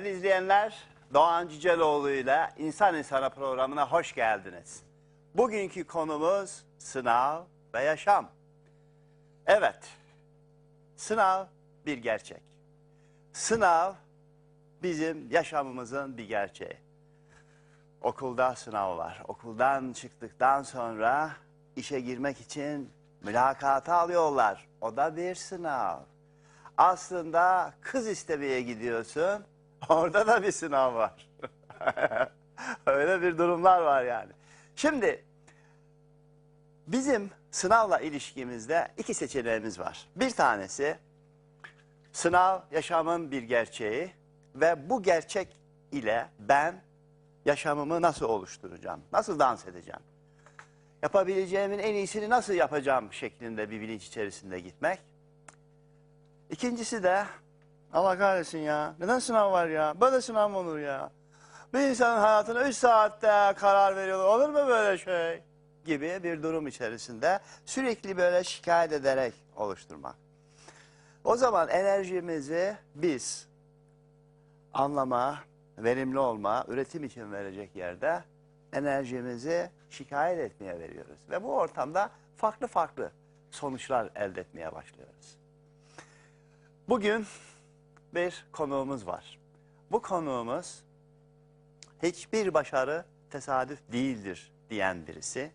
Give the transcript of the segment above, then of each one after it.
Değerli izleyenler, Doğan Cüceloğlu ile İnsan İnsana programına hoş geldiniz. Bugünkü konumuz sınav ve yaşam. Evet, sınav bir gerçek. Sınav bizim yaşamımızın bir gerçeği. Okulda sınav var. Okuldan çıktıktan sonra işe girmek için mülakata alıyorlar. O da bir sınav. Aslında kız istemeye gidiyorsun. Orada da bir sınav var. Öyle bir durumlar var yani. Şimdi bizim sınavla ilişkimizde iki seçeneğimiz var. Bir tanesi sınav yaşamın bir gerçeği ve bu gerçek ile ben yaşamımı nasıl oluşturacağım? Nasıl dans edeceğim? Yapabileceğimin en iyisini nasıl yapacağım şeklinde bir bilinç içerisinde gitmek. İkincisi de Allah kahretsin ya. Neden sınav var ya? Böyle sınav mı olur ya? Bir insanın hayatına 3 saatte karar veriyorlar. Olur mu böyle şey? Gibi bir durum içerisinde sürekli böyle şikayet ederek oluşturmak. O zaman enerjimizi biz anlama, verimli olma, üretim için verecek yerde enerjimizi şikayet etmeye veriyoruz. Ve bu ortamda farklı farklı sonuçlar elde etmeye başlıyoruz. Bugün bir konuğumuz var. Bu konuğumuz hiçbir başarı tesadüf değildir diyen birisi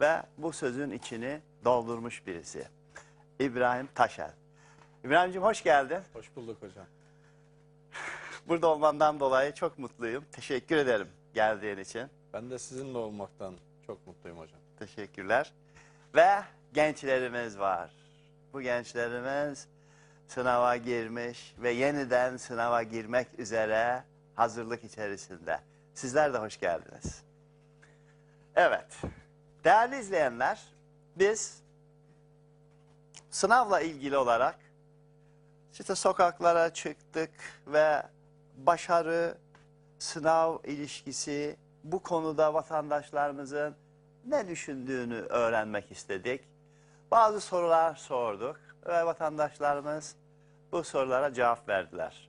ve bu sözün içini doldurmuş birisi. İbrahim Taşer. İbrahim'ciğim hoş geldin. Hoş bulduk hocam. Burada olmandan dolayı çok mutluyum. Teşekkür ederim geldiğin için. Ben de sizinle olmaktan çok mutluyum hocam. Teşekkürler. Ve gençlerimiz var. Bu gençlerimiz sınava girmiş ve yeniden sınava girmek üzere hazırlık içerisinde. Sizler de hoş geldiniz. Evet, değerli izleyenler, biz sınavla ilgili olarak işte sokaklara çıktık ve başarı, sınav ilişkisi bu konuda vatandaşlarımızın ne düşündüğünü öğrenmek istedik. Bazı sorular sorduk ve vatandaşlarımız bu sorulara cevap verdiler.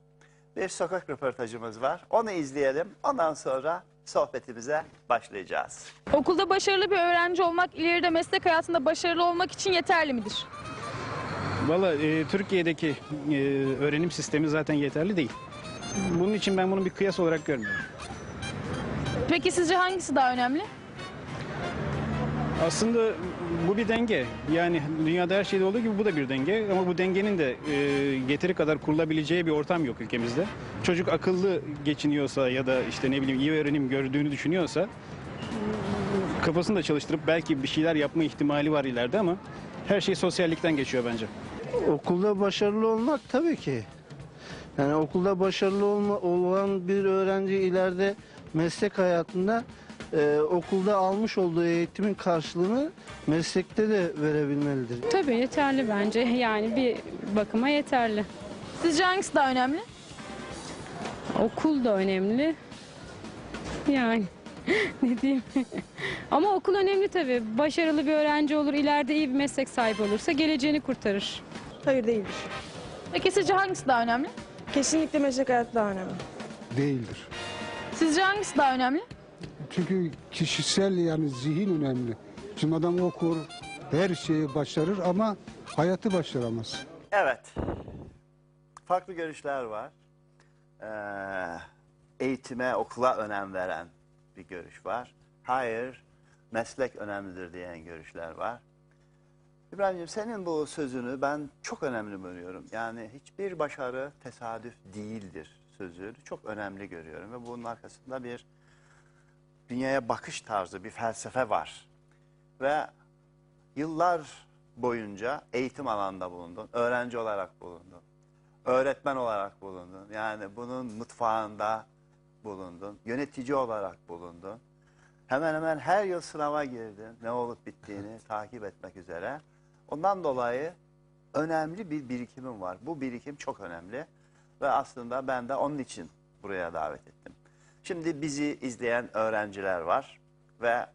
Bir sokak röportajımız var. Onu izleyelim. Ondan sonra sohbetimize başlayacağız. Okulda başarılı bir öğrenci olmak ileride meslek hayatında başarılı olmak için yeterli midir? Valla e, Türkiye'deki e, öğrenim sistemi zaten yeterli değil. Bunun için ben bunu bir kıyas olarak görmüyorum. Peki sizce hangisi daha önemli? Aslında bu bir denge. Yani dünyada her şeyde olduğu gibi bu da bir denge. Ama bu dengenin de e, yeteri kadar kurulabileceği bir ortam yok ülkemizde. Çocuk akıllı geçiniyorsa ya da işte ne bileyim iyi öğrenim gördüğünü düşünüyorsa kafasını da çalıştırıp belki bir şeyler yapma ihtimali var ileride ama her şey sosyallikten geçiyor bence. Okulda başarılı olmak tabii ki. Yani okulda başarılı olma, olan bir öğrenci ileride meslek hayatında e, okulda almış olduğu eğitimin karşılığını meslekte de verebilmelidir. Tabii yeterli bence. Yani bir bakıma yeterli. Sizce hangisi daha önemli? Okul da önemli. Yani ne diyeyim? Ama okul önemli tabii. Başarılı bir öğrenci olur, ileride iyi bir meslek sahibi olursa geleceğini kurtarır. Hayır değildir. Peki sizce hangisi daha önemli? Kesinlikle meslek hayatı daha önemli. değildir. Sizce hangisi daha önemli? Çünkü kişisel yani zihin önemli. Şimdi adam okur, her şeyi başarır ama hayatı başaramaz. Evet. Farklı görüşler var. Ee, eğitime, okula önem veren bir görüş var. Hayır, meslek önemlidir diyen görüşler var. İbrahim'ciğim senin bu sözünü ben çok önemli görüyorum. Yani hiçbir başarı tesadüf değildir sözünü çok önemli görüyorum. Ve bunun arkasında bir dünyaya bakış tarzı, bir felsefe var. Ve yıllar boyunca eğitim alanında bulundun, öğrenci olarak bulundun, öğretmen olarak bulundun. Yani bunun mutfağında bulundun, yönetici olarak bulundun. Hemen hemen her yıl sınava girdin, ne olup bittiğini takip etmek üzere. Ondan dolayı önemli bir birikimim var. Bu birikim çok önemli ve aslında ben de onun için buraya davet ettim. Şimdi bizi izleyen öğrenciler var ve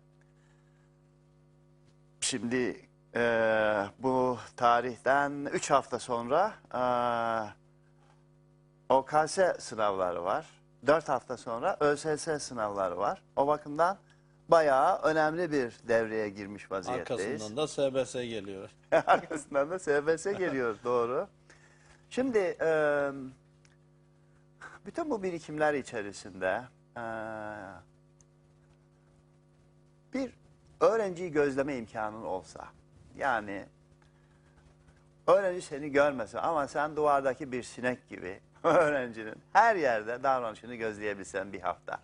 Şimdi eee, bu tarihten 3 hafta sonra eee, OKS sınavları var. 4 hafta sonra ÖSS sınavları var. O bakımdan bayağı önemli bir devreye girmiş vaziyetteyiz. Arkasından da SBS geliyor. Arkasından da SBS geliyor doğru. Şimdi e, bütün bu birikimler içerisinde e, bir öğrenciyi gözleme imkanın olsa yani öğrenci seni görmese ama sen duvardaki bir sinek gibi öğrencinin her yerde davranışını gözleyebilsen bir hafta.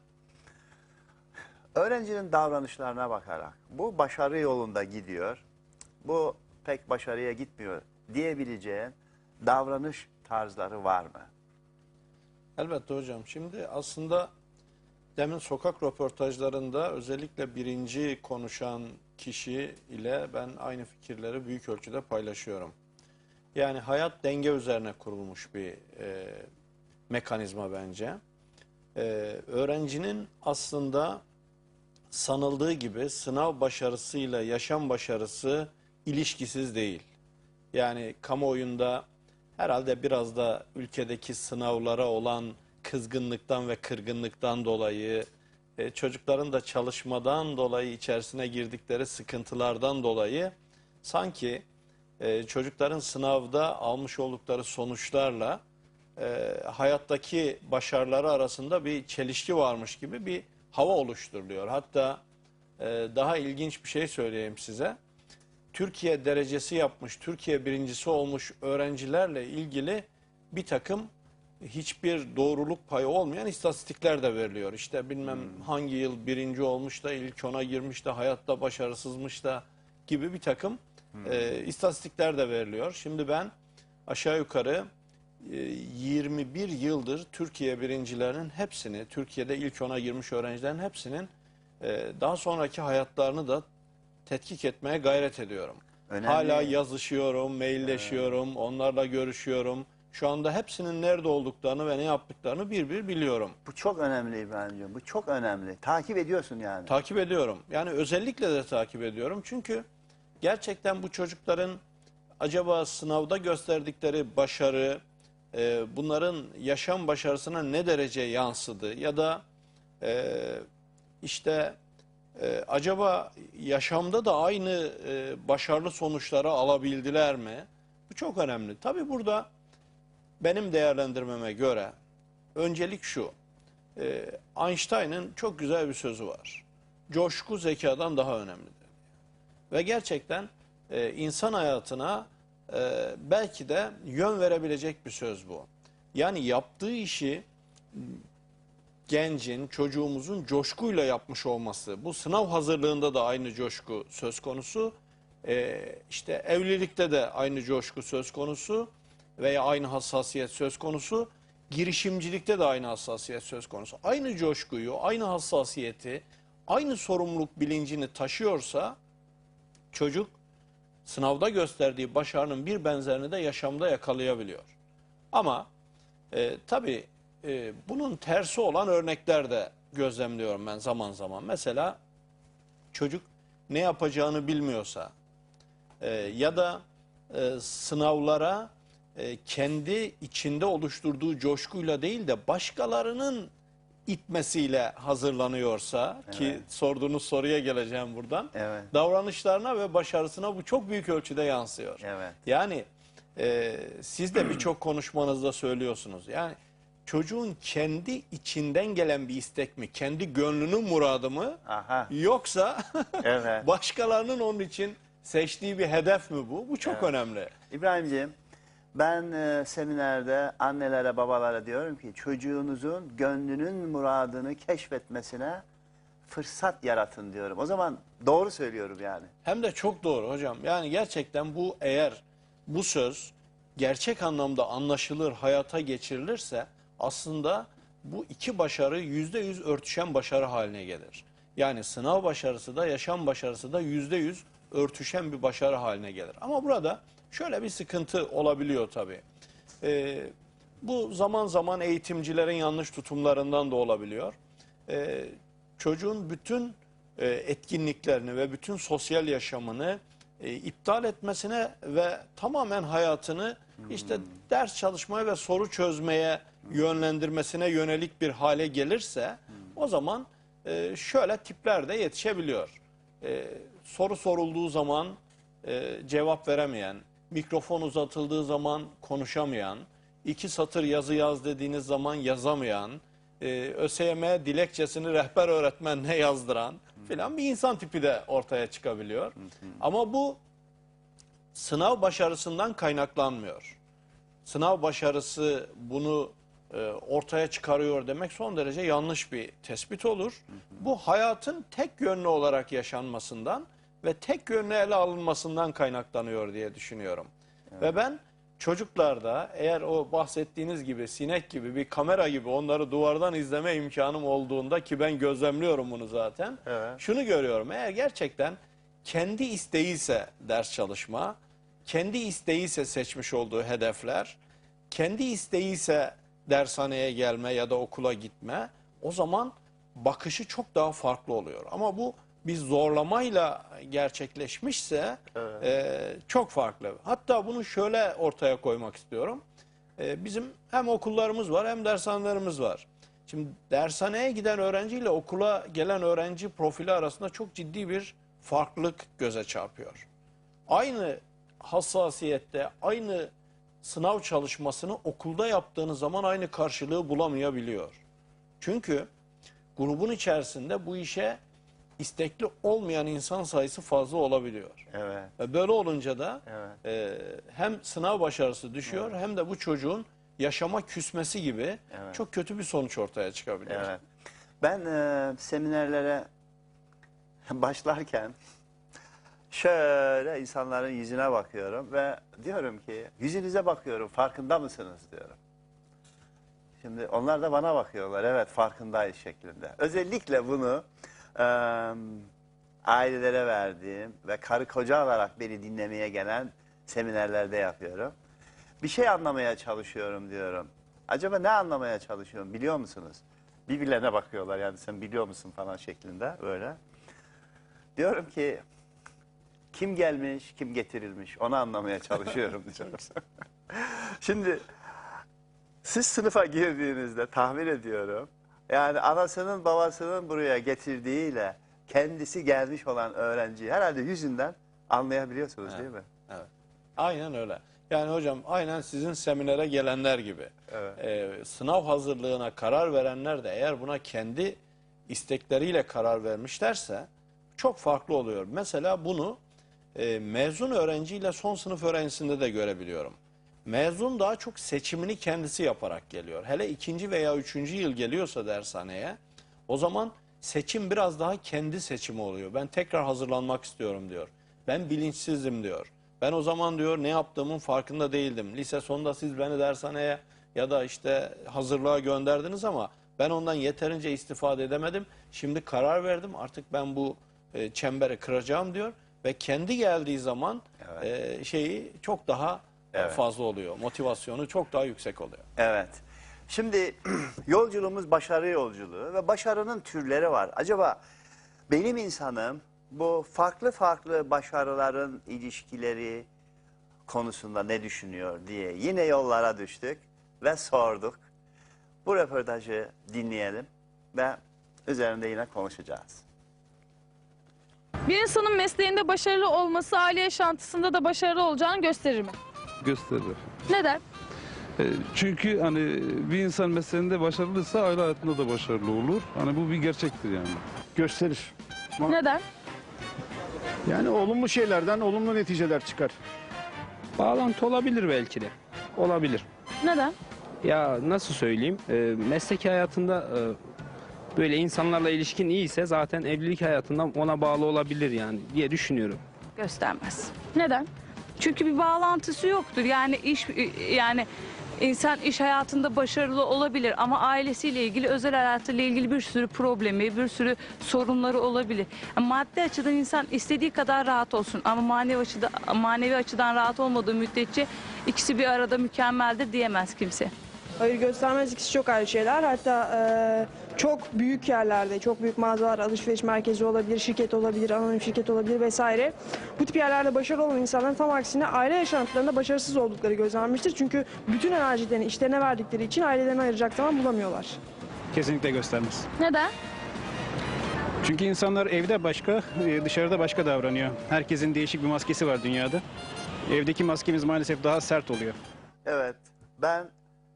Öğrencinin davranışlarına bakarak bu başarı yolunda gidiyor, bu pek başarıya gitmiyor diyebileceğin davranış tarzları var mı? Elbette hocam. Şimdi aslında demin sokak röportajlarında özellikle birinci konuşan kişi ile ben aynı fikirleri büyük ölçüde paylaşıyorum. Yani hayat denge üzerine kurulmuş bir e, mekanizma bence. E, öğrencinin aslında sanıldığı gibi sınav başarısıyla yaşam başarısı ilişkisiz değil. Yani kamuoyunda herhalde biraz da ülkedeki sınavlara olan kızgınlıktan ve kırgınlıktan dolayı, e, çocukların da çalışmadan dolayı içerisine girdikleri sıkıntılardan dolayı sanki e, çocukların sınavda almış oldukları sonuçlarla e, hayattaki başarıları arasında bir çelişki varmış gibi bir hava oluşturuluyor. Hatta e, daha ilginç bir şey söyleyeyim size. Türkiye derecesi yapmış, Türkiye birincisi olmuş öğrencilerle ilgili bir takım hiçbir doğruluk payı olmayan istatistikler de veriliyor. İşte bilmem hangi yıl birinci olmuş da ilk ona girmiş de hayatta başarısızmış da gibi bir takım e, istatistikler de veriliyor. Şimdi ben aşağı yukarı e, 21 yıldır Türkiye birincilerinin hepsini, Türkiye'de ilk ona girmiş öğrencilerin hepsinin e, daha sonraki hayatlarını da tetkik etmeye gayret ediyorum. Önemli. Hala yazışıyorum, mailleşiyorum, onlarla görüşüyorum. Şu anda hepsinin nerede olduklarını ve ne yaptıklarını bir bir biliyorum. Bu çok önemli İbrahimciğim. Bu çok önemli. Takip ediyorsun yani. Takip ediyorum. Yani özellikle de takip ediyorum. Çünkü gerçekten bu çocukların acaba sınavda gösterdikleri başarı, e, bunların yaşam başarısına ne derece yansıdı? Ya da e, işte e, acaba yaşamda da aynı e, başarılı sonuçları alabildiler mi? Bu çok önemli. Tabii burada benim değerlendirmeme göre öncelik şu. E, Einstein'ın çok güzel bir sözü var. Coşku zekadan daha önemlidir. Ve gerçekten e, insan hayatına e, belki de yön verebilecek bir söz bu. Yani yaptığı işi gencin, çocuğumuzun coşkuyla yapmış olması. Bu sınav hazırlığında da aynı coşku söz konusu. Ee, işte evlilikte de aynı coşku söz konusu veya aynı hassasiyet söz konusu. Girişimcilikte de aynı hassasiyet söz konusu. Aynı coşkuyu, aynı hassasiyeti, aynı sorumluluk bilincini taşıyorsa çocuk sınavda gösterdiği başarının bir benzerini de yaşamda yakalayabiliyor. Ama e, tabii e, bunun tersi olan örnekler de gözlemliyorum ben zaman zaman. Mesela çocuk ne yapacağını bilmiyorsa e, ya da e, sınavlara e, kendi içinde oluşturduğu coşkuyla değil de başkalarının itmesiyle hazırlanıyorsa ki Evet. sorduğunuz soruya geleceğim buradan. Evet. Davranışlarına ve başarısına bu çok büyük ölçüde yansıyor. Evet. Yani e, siz de birçok konuşmanızda söylüyorsunuz. Yani çocuğun kendi içinden gelen bir istek mi, kendi gönlünün muradı mı Aha. yoksa Evet. başkalarının onun için seçtiği bir hedef mi bu? Bu çok Evet. önemli. İbrahimciğim ben e, seminerde annelere babalara diyorum ki çocuğunuzun gönlünün muradını keşfetmesine fırsat yaratın diyorum. O zaman doğru söylüyorum yani. Hem de çok doğru hocam. Yani gerçekten bu eğer bu söz gerçek anlamda anlaşılır, hayata geçirilirse aslında bu iki başarı yüzde yüz örtüşen başarı haline gelir. Yani sınav başarısı da yaşam başarısı da yüzde yüz örtüşen bir başarı haline gelir. Ama burada şöyle bir sıkıntı olabiliyor tabii. Ee, bu zaman zaman eğitimcilerin yanlış tutumlarından da olabiliyor. Ee, çocuğun bütün e, etkinliklerini ve bütün sosyal yaşamını e, iptal etmesine ve tamamen hayatını işte ders çalışmaya ve soru çözmeye yönlendirmesine yönelik bir hale gelirse o zaman e, şöyle tipler de yetişebiliyor. E, soru sorulduğu zaman e, cevap veremeyen, mikrofon uzatıldığı zaman konuşamayan, iki satır yazı yaz dediğiniz zaman yazamayan, e, ÖSYM dilekçesini rehber öğretmenine yazdıran filan bir insan tipi de ortaya çıkabiliyor. Ama bu sınav başarısından kaynaklanmıyor. Sınav başarısı bunu e, ortaya çıkarıyor demek son derece yanlış bir tespit olur. Bu hayatın tek yönlü olarak yaşanmasından ve tek yönlü ele alınmasından kaynaklanıyor diye düşünüyorum. Ve ben çocuklarda eğer o bahsettiğiniz gibi sinek gibi bir kamera gibi onları duvardan izleme imkanım olduğunda ki ben gözlemliyorum bunu zaten. Evet. Şunu görüyorum eğer gerçekten kendi isteğiyse ders çalışma, kendi isteğiyse seçmiş olduğu hedefler, kendi isteğiyse dershaneye gelme ya da okula gitme o zaman bakışı çok daha farklı oluyor. Ama bu bir zorlamayla gerçekleşmişse e, çok farklı. Hatta bunu şöyle ortaya koymak istiyorum. E, bizim hem okullarımız var hem dershanelerimiz var. Şimdi dershaneye giden öğrenciyle okula gelen öğrenci profili arasında çok ciddi bir farklılık göze çarpıyor. Aynı hassasiyette, aynı sınav çalışmasını okulda yaptığınız zaman aynı karşılığı bulamayabiliyor. Çünkü grubun içerisinde bu işe istekli olmayan insan sayısı fazla olabiliyor. Evet. Ve böyle olunca da Evet. e, hem sınav başarısı düşüyor hem de bu çocuğun yaşama küsmesi gibi Evet. çok kötü bir sonuç ortaya çıkabiliyor. Evet. Ben e, seminerlere başlarken şöyle insanların yüzüne bakıyorum ve diyorum ki yüzünüze bakıyorum farkında mısınız diyorum. Şimdi onlar da bana bakıyorlar evet farkındayız şeklinde. Özellikle bunu e, ailelere verdiğim ve karı koca olarak beni dinlemeye gelen seminerlerde yapıyorum. Bir şey anlamaya çalışıyorum diyorum. Acaba ne anlamaya çalışıyorum biliyor musunuz? Birbirlerine bakıyorlar yani sen biliyor musun falan şeklinde böyle. Diyorum ki kim gelmiş, kim getirilmiş onu anlamaya çalışıyorum diyorum. Şimdi siz sınıfa girdiğinizde tahmin ediyorum. Yani anasının babasının buraya getirdiğiyle kendisi gelmiş olan öğrenciyi herhalde yüzünden anlayabiliyorsunuz değil mi? Evet. Aynen öyle. Yani hocam aynen sizin seminere gelenler gibi. Evet. Ee, sınav hazırlığına karar verenler de eğer buna kendi istekleriyle karar vermişlerse çok farklı oluyor. Mesela bunu e, mezun öğrenciyle son sınıf öğrencisinde de görebiliyorum. Mezun daha çok seçimini kendisi yaparak geliyor. Hele ikinci veya üçüncü yıl geliyorsa dershaneye o zaman seçim biraz daha kendi seçimi oluyor. Ben tekrar hazırlanmak istiyorum diyor. Ben bilinçsizim diyor. Ben o zaman diyor ne yaptığımın farkında değildim. Lise sonunda siz beni dershaneye ya da işte hazırlığa gönderdiniz ama ben ondan yeterince istifade edemedim. Şimdi karar verdim artık ben bu e, çemberi kıracağım diyor. Ve kendi geldiği zaman e, şeyi çok daha Evet. fazla oluyor. Motivasyonu çok daha yüksek oluyor. Evet. Şimdi yolculuğumuz başarı yolculuğu ve başarının türleri var. Acaba benim insanım bu farklı farklı başarıların ilişkileri konusunda ne düşünüyor diye yine yollara düştük ve sorduk. Bu röportajı dinleyelim ve üzerinde yine konuşacağız. Bir insanın mesleğinde başarılı olması aile yaşantısında da başarılı olacağını gösterir mi? Gösterir. Neden? E, Çünkü hani bir insan mesleğinde başarılıysa aile hayatında da başarılı olur. Hani bu bir gerçektir yani. Gösterir. Neden? Yani olumlu şeylerden olumlu neticeler çıkar. Bağlantı olabilir belki de. Olabilir. Neden? Ya nasıl söyleyeyim? Ee, meslek hayatında e, böyle insanlarla ilişkin iyiyse zaten evlilik hayatında ona bağlı olabilir yani diye düşünüyorum. göstermez. Neden? Çünkü bir bağlantısı yoktur. Yani iş yani insan iş hayatında başarılı olabilir ama ailesiyle ilgili, özel hayatıyla ilgili bir sürü problemi, bir sürü sorunları olabilir. Maddi açıdan insan istediği kadar rahat olsun ama manevi açıdan manevi açıdan rahat olmadığı müddetçe ikisi bir arada mükemmeldir diyemez kimse. Hayır göstermez ikisi çok ayrı şeyler. Hatta e, çok büyük yerlerde, çok büyük mağazalar, alışveriş merkezi olabilir, şirket olabilir, anonim şirket olabilir vesaire. Bu tip yerlerde başarılı olan insanların tam aksine aile yaşantılarında başarısız oldukları gözlenmiştir. Çünkü bütün enerjilerini işlerine verdikleri için ailelerine ayıracak zaman bulamıyorlar. Kesinlikle göstermez. Neden? Çünkü insanlar evde başka, e, dışarıda başka davranıyor. Herkesin değişik bir maskesi var dünyada. Evdeki maskemiz maalesef daha sert oluyor. Evet, ben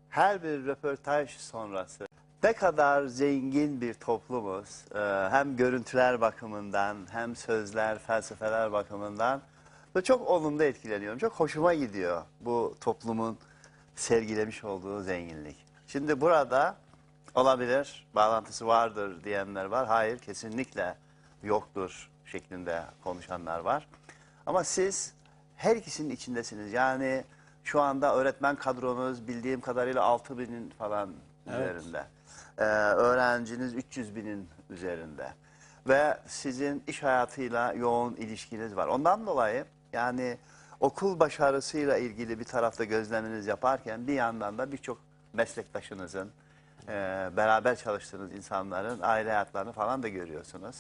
her bir röportaj sonrası ne kadar zengin bir toplumuz, e, hem görüntüler bakımından hem sözler, felsefeler bakımından ve çok olumlu etkileniyorum. Çok hoşuma gidiyor bu toplumun sergilemiş olduğu zenginlik. Şimdi burada olabilir, bağlantısı vardır diyenler var. Hayır, kesinlikle yoktur şeklinde konuşanlar var. Ama siz her ikisinin içindesiniz. Yani şu anda öğretmen kadronuz bildiğim kadarıyla 6 binin falan üzerinde. Ee, öğrenciniz 300 binin üzerinde. Ve sizin iş hayatıyla yoğun ilişkiniz var. Ondan dolayı yani okul başarısıyla ilgili bir tarafta gözleminiz yaparken bir yandan da birçok meslektaşınızın, e, beraber çalıştığınız insanların aile hayatlarını falan da görüyorsunuz.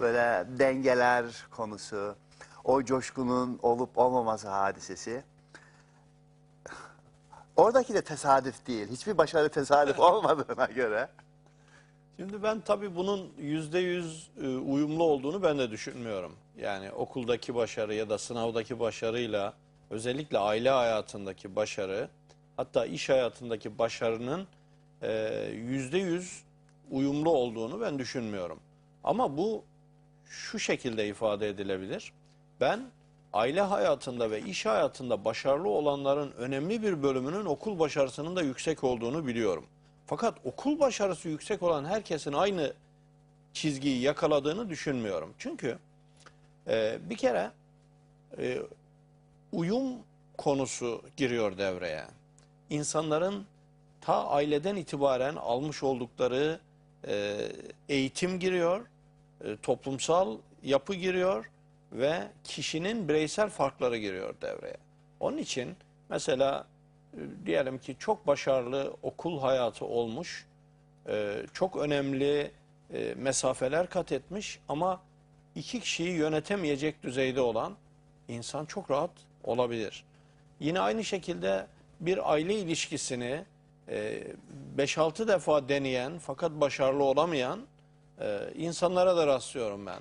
Böyle dengeler konusu, o coşkunun olup olmaması hadisesi. Oradaki de tesadüf değil. Hiçbir başarı tesadüf olmadığına göre. Şimdi ben tabii bunun yüzde yüz e, uyumlu olduğunu ben de düşünmüyorum. Yani okuldaki başarı ya da sınavdaki başarıyla özellikle aile hayatındaki başarı hatta iş hayatındaki başarının e, yüzde yüz uyumlu olduğunu ben düşünmüyorum. Ama bu şu şekilde ifade edilebilir. Ben aile hayatında ve iş hayatında başarılı olanların önemli bir bölümünün okul başarısının da yüksek olduğunu biliyorum. Fakat okul başarısı yüksek olan herkesin aynı çizgiyi yakaladığını düşünmüyorum. Çünkü e, bir kere e, uyum konusu giriyor devreye. İnsanların ta aileden itibaren almış oldukları e, eğitim giriyor, e, toplumsal yapı giriyor ve kişinin bireysel farkları giriyor devreye. Onun için mesela e, diyelim ki çok başarılı okul hayatı olmuş, e, çok önemli e, mesafeler kat etmiş ama iki kişiyi yönetemeyecek düzeyde olan insan çok rahat olabilir. Yine aynı şekilde bir aile ilişkisini 5-6 defa deneyen fakat başarılı olamayan insanlara da rastlıyorum ben.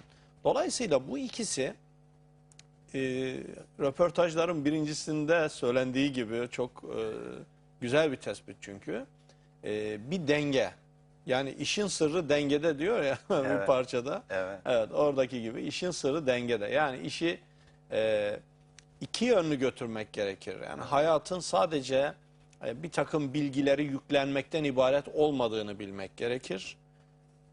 Dolayısıyla bu ikisi e, röportajların birincisinde söylendiği gibi çok e, güzel bir tespit çünkü. E, bir denge. Yani işin sırrı dengede diyor ya bir Evet. parçada. Evet. Evet oradaki gibi işin sırrı dengede. Yani işi e, iki yönlü götürmek gerekir. Yani hayatın sadece e, bir takım bilgileri yüklenmekten ibaret olmadığını bilmek gerekir.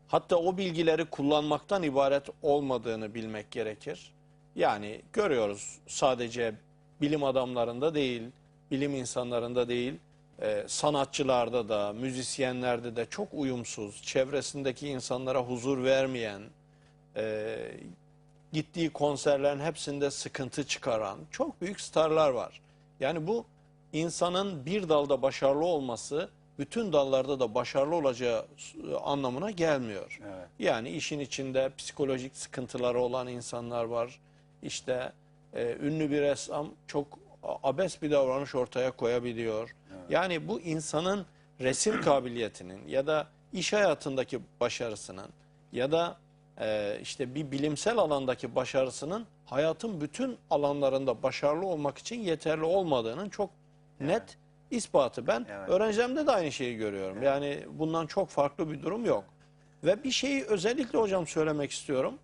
Hatta o bilgileri kullanmaktan ibaret olmadığını bilmek gerekir. Yani görüyoruz sadece bilim adamlarında değil, bilim insanlarında değil, e, sanatçılarda da, müzisyenlerde de çok uyumsuz, çevresindeki insanlara huzur vermeyen, e, gittiği konserlerin hepsinde sıkıntı çıkaran çok büyük starlar var. Yani bu insanın bir dalda başarılı olması bütün dallarda da başarılı olacağı e, anlamına gelmiyor. Evet. Yani işin içinde psikolojik sıkıntıları olan insanlar var. İşte e, ünlü bir ressam çok abes bir davranış ortaya koyabiliyor. Yani bu insanın resim kabiliyetinin ya da iş hayatındaki başarısının ya da e, işte bir bilimsel alandaki başarısının hayatın bütün alanlarında başarılı olmak için yeterli olmadığının çok net ispatı. Ben Evet. öğrencilerimde de aynı şeyi görüyorum. Yani bundan çok farklı bir durum yok. Ve bir şeyi özellikle hocam söylemek istiyorum.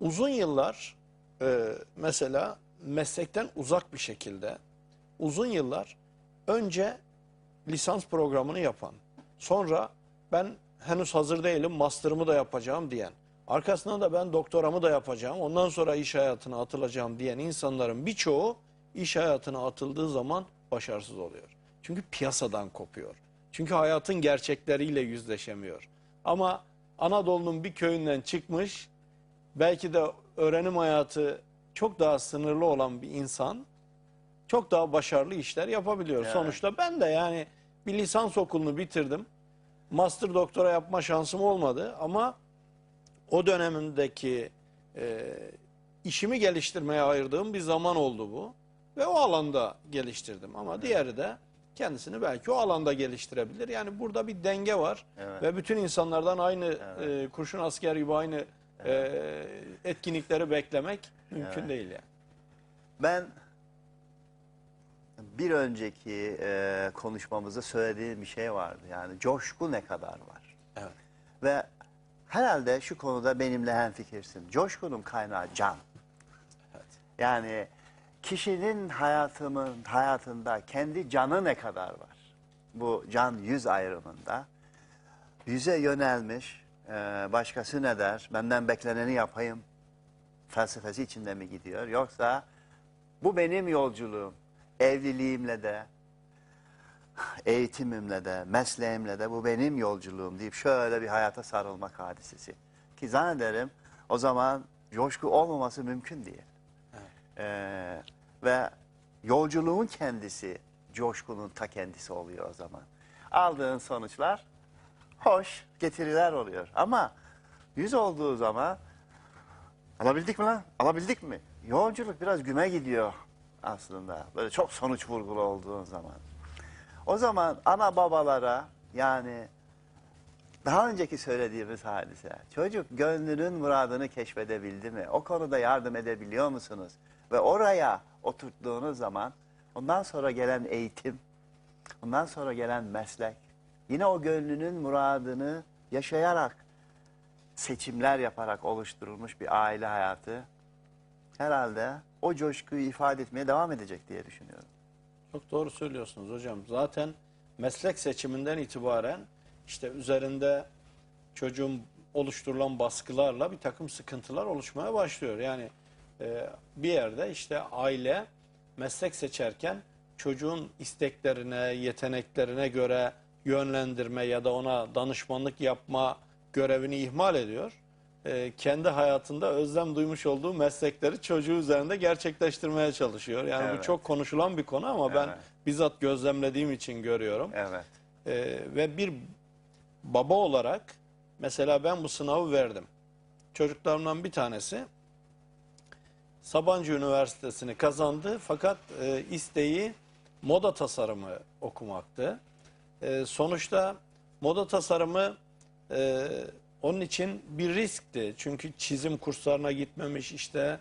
Uzun yıllar e, mesela meslekten uzak bir şekilde uzun yıllar önce lisans programını yapan, sonra ben henüz hazır değilim, master'ımı da yapacağım diyen, arkasından da ben doktoramı da yapacağım, ondan sonra iş hayatına atılacağım diyen insanların birçoğu iş hayatına atıldığı zaman başarısız oluyor. Çünkü piyasadan kopuyor. Çünkü hayatın gerçekleriyle yüzleşemiyor. Ama Anadolu'nun bir köyünden çıkmış, belki de öğrenim hayatı çok daha sınırlı olan bir insan çok daha başarılı işler yapabiliyor. Evet. Sonuçta ben de yani bir lisans okulunu bitirdim. master doktora yapma şansım olmadı ama o dönemindeki e, işimi geliştirmeye ayırdığım bir zaman oldu bu. Ve o alanda geliştirdim ama diğeri de kendisini belki o alanda geliştirebilir. Yani burada bir denge var Evet. ve bütün insanlardan aynı e, kurşun asker gibi aynı e, etkinlikleri beklemek mümkün Evet. değil yani. Ben bir önceki e, konuşmamızda söylediğim bir şey vardı. Yani coşku ne kadar var? Evet. Ve herhalde şu konuda benimle hemfikirsin. Coşkunun kaynağı can. Yani kişinin hayatımın hayatında kendi canı ne kadar var? Bu can yüz ayrımında. Yüze yönelmiş, e, başkası ne der, benden bekleneni yapayım felsefesi içinde mi gidiyor? Yoksa bu benim yolculuğum, evliliğimle de, eğitimimle de, mesleğimle de bu benim yolculuğum deyip şöyle bir hayata sarılmak hadisesi. Ki zannederim o zaman coşku olmaması mümkün değil. Ee, ve yolculuğun kendisi coşkunun ta kendisi oluyor o zaman. Aldığın sonuçlar hoş getiriler oluyor. Ama yüz olduğu zaman alabildik mi lan? Alabildik mi? Yolculuk biraz güme gidiyor aslında. Böyle çok sonuç vurgulu olduğun zaman. O zaman ana babalara yani daha önceki söylediğimiz hadise. Çocuk gönlünün muradını keşfedebildi mi? O konuda yardım edebiliyor musunuz? Ve oraya oturttuğunuz zaman ondan sonra gelen eğitim, ondan sonra gelen meslek, yine o gönlünün muradını yaşayarak, seçimler yaparak oluşturulmuş bir aile hayatı herhalde o coşkuyu ifade etmeye devam edecek diye düşünüyorum. Çok doğru söylüyorsunuz hocam. Zaten meslek seçiminden itibaren işte üzerinde çocuğun oluşturulan baskılarla bir takım sıkıntılar oluşmaya başlıyor. Yani e, bir yerde işte aile meslek seçerken çocuğun isteklerine, yeteneklerine göre yönlendirme ya da ona danışmanlık yapma görevini ihmal ediyor. E, kendi hayatında özlem duymuş olduğu meslekleri çocuğu üzerinde gerçekleştirmeye çalışıyor. Yani bu Evet. çok konuşulan bir konu ama ben Evet. bizzat gözlemlediğim için görüyorum. Evet. Ee, ve bir baba olarak mesela ben bu sınavı verdim. Çocuklarımdan bir tanesi Sabancı Üniversitesi'ni kazandı fakat e, isteği moda tasarımı okumaktı. E, sonuçta moda tasarımı e, onun için bir riskti. Çünkü çizim kurslarına gitmemiş işte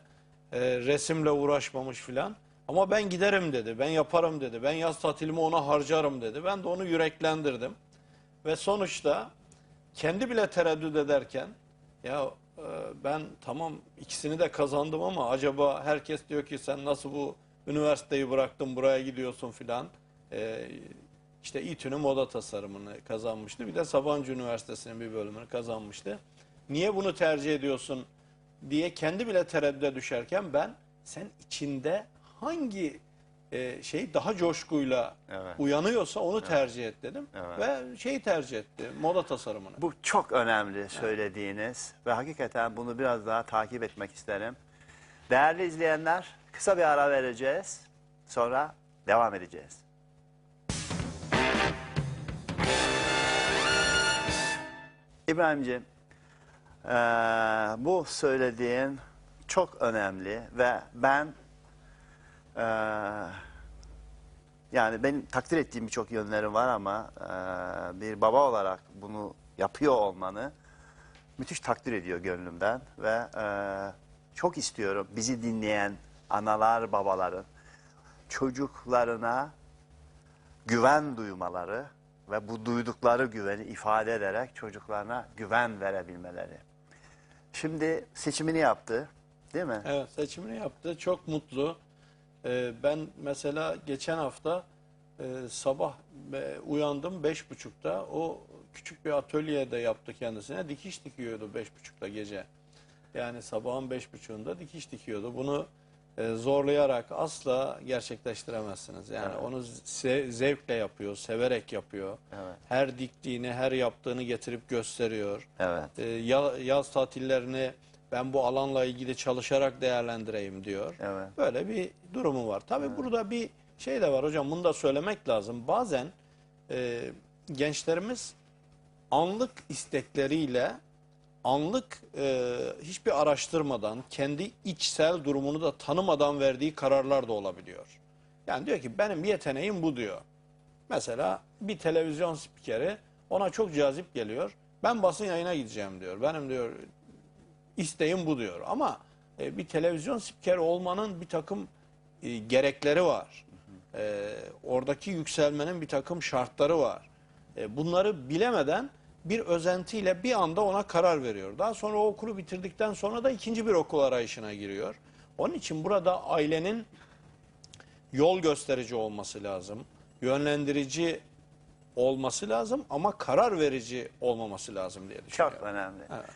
e, resimle uğraşmamış filan. Ama ben giderim dedi, ben yaparım dedi, ben yaz tatilimi ona harcarım dedi. Ben de onu yüreklendirdim. Ve sonuçta kendi bile tereddüt ederken ya ben tamam ikisini de kazandım ama acaba herkes diyor ki sen nasıl bu üniversiteyi bıraktın buraya gidiyorsun filan. E, işte İTÜ'nün moda tasarımını kazanmıştı. Bir de Sabancı Üniversitesi'nin bir bölümünü kazanmıştı. Niye bunu tercih ediyorsun diye kendi bile tereddüde düşerken ben sen içinde hangi e, şey daha coşkuyla Evet. uyanıyorsa onu tercih et dedim. Evet. Ve şeyi tercih etti moda tasarımını. Bu çok önemli söylediğiniz ve hakikaten bunu biraz daha takip etmek isterim. Değerli izleyenler kısa bir ara vereceğiz. Sonra devam edeceğiz. İbrahimciğim, eee, bu söylediğin çok önemli ve ben eee, yani benim takdir ettiğim birçok yönleri var ama eee, bir baba olarak bunu yapıyor olmanı müthiş takdir ediyor gönlümden ve eee, çok istiyorum bizi dinleyen analar babaların çocuklarına güven duymaları ve bu duydukları güveni ifade ederek çocuklarına güven verebilmeleri. Şimdi seçimini yaptı değil mi? Evet seçimini yaptı. Çok mutlu. Ee, ben mesela geçen hafta e, sabah e, uyandım beş buçukta. O küçük bir atölyede yaptı kendisine. Dikiş dikiyordu beş buçukta gece. Yani sabahın beş buçuğunda dikiş dikiyordu. Bunu e, zorlayarak asla gerçekleştiremezsiniz. Yani Evet. onu ze- zevkle yapıyor, severek yapıyor. Evet. Her diktiğini, her yaptığını getirip gösteriyor. Evet. E, ya- yaz tatillerini ben bu alanla ilgili çalışarak değerlendireyim diyor. Evet. Böyle bir durumu var. Tabii burada bir şey de var hocam bunu da söylemek lazım. Bazen e, gençlerimiz anlık istekleriyle anlık e, hiçbir araştırmadan kendi içsel durumunu da tanımadan verdiği kararlar da olabiliyor. Yani diyor ki benim yeteneğim bu diyor. Mesela bir televizyon spikeri ona çok cazip geliyor. Ben basın yayına gideceğim diyor. Benim diyor isteğim bu diyor. Ama e, bir televizyon spikeri olmanın bir takım e, gerekleri var. E, oradaki yükselmenin bir takım şartları var. E, bunları bilemeden bir özentiyle bir anda ona karar veriyor. Daha sonra o okulu bitirdikten sonra da ikinci bir okul arayışına giriyor. Onun için burada ailenin yol gösterici olması lazım. Yönlendirici olması lazım ama karar verici olmaması lazım diye düşünüyorum. Çok önemli. Evet.